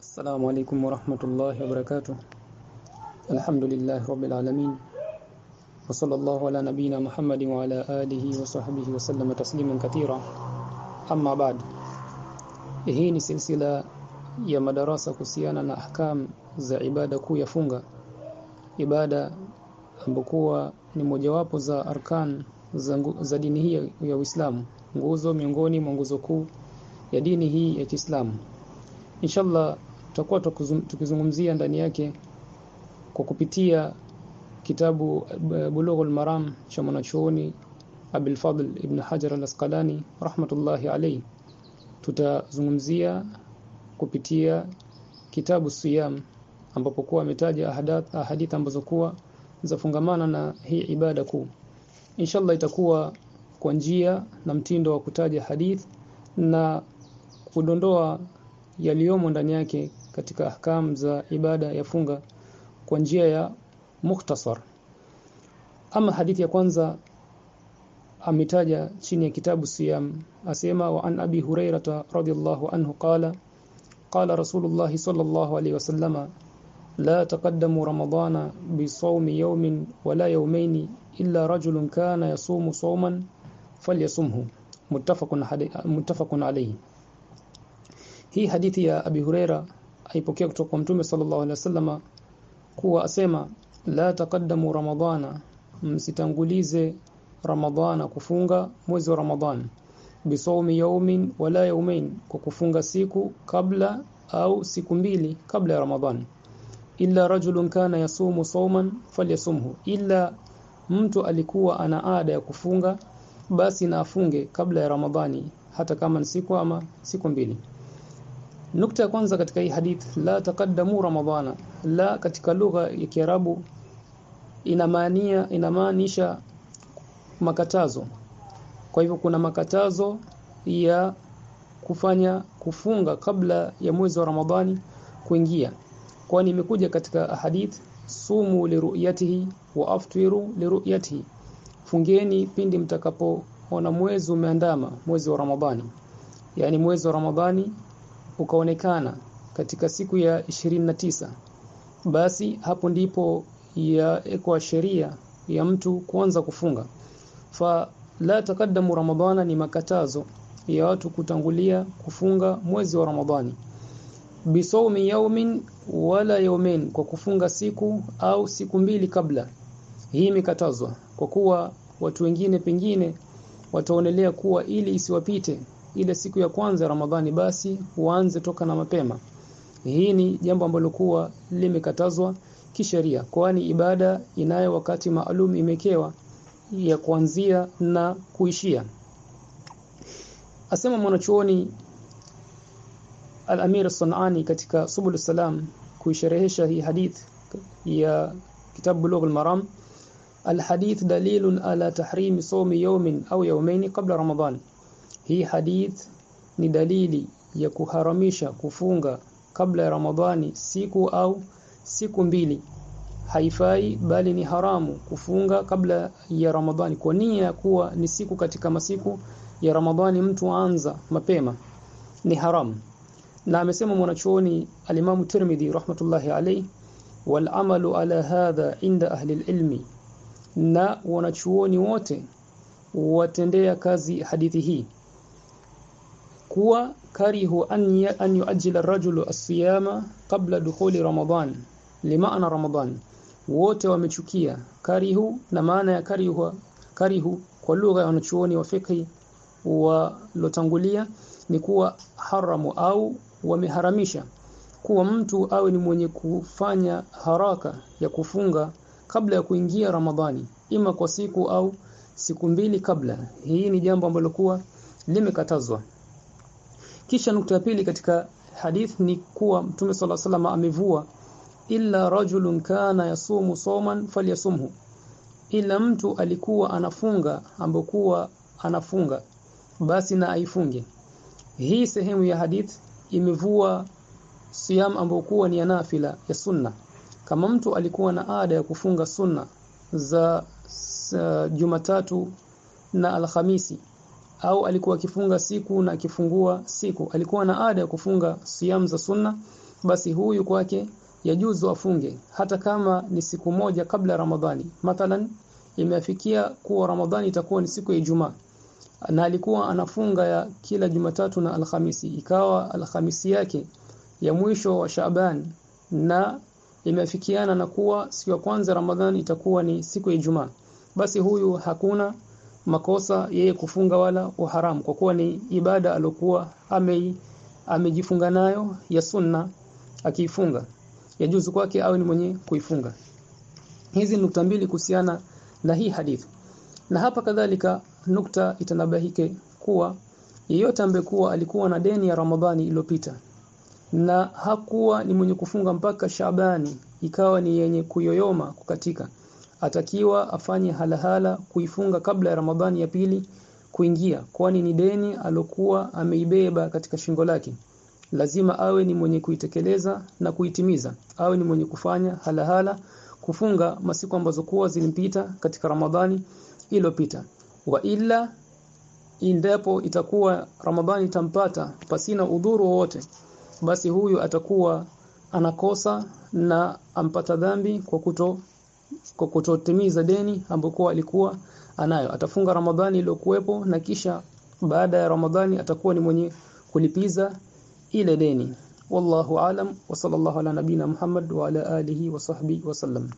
السلام عليكم ورحمة الله وبركاته الحمد لله رب العالمين وصلى الله على نبينا محمد وعلى آله وصحبه وسلم تسليما كثيرا أما بعد hii ni silsila ya madarasa kuhusiana na ahkam za ibada kuu ya funga ibada ambokuwa ni mojawapo za arkan za, za dini hii ya Uislamu nguzo miongoni mwa nguzo kuu ya dini hii ya Kiislamu inshallah tutakuwa tukizungumzia ndani yake kwa kupitia kitabu Bulughul Maram cha mwanachuoni Abul Fadl Ibn Hajar Al-Asqalani rahmatullahi alayhi. Tutazungumzia kupitia kitabu Siyam ambapo kuwa ametaja ahadith ambazo kuwa zafungamana na hii ibada kuu. Inshallah itakuwa kwa njia na mtindo wa kutaja hadith na kudondoa yaliyomo ndani yake katika ahkam za ibada ya funga kwa njia ya mukhtasar. Ama hadithi ya kwanza ametaja chini ya kitabu siyam asema wa an abi hurairah radhiyallahu anhu qala qala rasulullah sallallahu alayhi wasallama la taqaddamu ramadana bisawmi yawmin wala yawmayn illa rajulun kana yasumu sawman falyasumhu. Muttafaqun alayhi. Hii hadithi ya abi huraira aipokea kutoka kwa Mtume sallallahu alaihi wasallama kuwa asema la taqaddamu ramadhana msitangulize ramadhana kufunga mwezi wa ramadhan. Bisawmi yawmin wala yawmin kwa kufunga siku kabla au siku mbili kabla ya ramadhani illa rajulun kana yasumu sawman falyasumhu illa mtu alikuwa ana ada ya kufunga basi na afunge kabla ya ramadhani hata kama ni siku ama siku mbili Nukta ya kwanza katika hii hadith la taqaddamu ramadhana. La katika lugha ya Kiarabu inamaania inamaanisha makatazo. Kwa hivyo kuna makatazo ya kufanya kufunga kabla ya mwezi wa Ramadhani kuingia. Kwani imekuja katika hadith sumu liruyatihi wa aftiru liruyatihi fungeni pindi mtakapoona mwezi umeandama mwezi wa Ramadhani. Yani mwezi wa Ramadhani ukaonekana katika siku ya 29 basi hapo ndipo ya ekwa sheria ya mtu kuanza kufunga. Fa la takaddamu ramadhana ni makatazo ya watu kutangulia kufunga mwezi wa ramadhani. Bisawmi yaumin wala yaumin kwa kufunga siku au siku mbili kabla. Hii imekatazwa kwa kuwa watu wengine pengine wataonelea kuwa ili isiwapite ile siku ya kwanza ya Ramadhani basi uanze toka na mapema. Hii ni jambo ambalo kuwa limekatazwa kisheria kwani ibada inayo wakati maalum imekewa ya kuanzia na kuishia. Asema mwanachuoni Al-Amir Sunani katika Subul Salam kuisherehesha hii hadith ya kitabu Bulugh al-Maram الحديث دليل على تحريم صوم يوم أو يومين قبل رمضان hii hadith ni dalili ya kuharamisha kufunga kabla ya Ramadhani siku au siku mbili. Haifai bali ni haramu kufunga kabla ya Ramadhani kwa nia ya kuwa ni siku katika masiku ya Ramadhani mtu anza mapema. Ni haramu. Na amesema mwanachuoni alimamu Tirmidhi rahmatullahi alayhi wal amalu ala hadha inda ahli ilmi na wanachuoni wote watendea kazi hadithi hii kuwa karihu an an yuajjila ar-rajulu as-siyama qabla dukhuli Ramadan. Limaana Ramadan. Wote wamechukia karihu na maana ya karihu karihu kwa lugha ya wanachuoni wa fiqh walotangulia ni kuwa haramu au wameharamisha kuwa mtu awe ni mwenye kufanya haraka ya kufunga kabla ya kuingia Ramadhani ima kwa siku au siku mbili kabla. Hii ni jambo ambalo kuwa limekatazwa kisha nukta ya pili katika hadith ni kuwa Mtume sala salama amevua illa rajulun kana yasumu soman falyasumhu, ila mtu alikuwa anafunga ambokuwa anafunga basi na aifunge. Hii sehemu ya hadith imevua siyam ambokuwa ni ya nafila ya sunna. Kama mtu alikuwa na ada ya kufunga sunna za, uh, Jumatatu na Alhamisi au alikuwa akifunga siku na akifungua siku. Alikuwa na ada ya kufunga siamu za sunna basi huyu kwake yajuzu afunge hata kama ni siku moja kabla Ramadhani. Mathalan imefikia kuwa Ramadhani itakuwa ni siku ya Ijumaa na alikuwa anafunga ya kila Jumatatu na Alhamisi. Ikawa Alhamisi yake ya mwisho wa Shaaban na imefikiana na kuwa siku ya kwanza Ramadhani itakuwa ni siku ya Ijumaa. Basi huyu hakuna makosa yeye kufunga wala uharamu kwa kuwa ni ibada alokuwa ame amejifunga nayo ya sunna akiifunga. Yajuzu kwake awe ni mwenye kuifunga. Hizi nukta mbili kuhusiana na hii hadithi. Na hapa kadhalika nukta itanabahike kuwa yeyote ambekuwa alikuwa na deni ya Ramadhani iliyopita na hakuwa ni mwenye kufunga mpaka Shabani ikawa ni yenye kuyoyoma kukatika atakiwa afanye halahala kuifunga kabla ya Ramadhani ya pili kuingia kwani ni deni alokuwa ameibeba katika shingo lake. Lazima awe ni mwenye kuitekeleza na kuitimiza awe ni mwenye kufanya halahala kufunga masiku ambazo kuwa zilimpita katika Ramadhani iliyopita. Wa illa indapo itakuwa Ramadhani itampata pasina udhuru wote basi huyu atakuwa anakosa na ampata dhambi kwa kuto kwa kutotimiza deni ambayo alikuwa anayo. Atafunga Ramadhani iliyokuwepo na kisha baada ya Ramadhani atakuwa ni mwenye kulipiza ile deni. Wallahu alam wa sallallahu ala nabina Muhammad wa ala alihi wa sahbihi wa sallam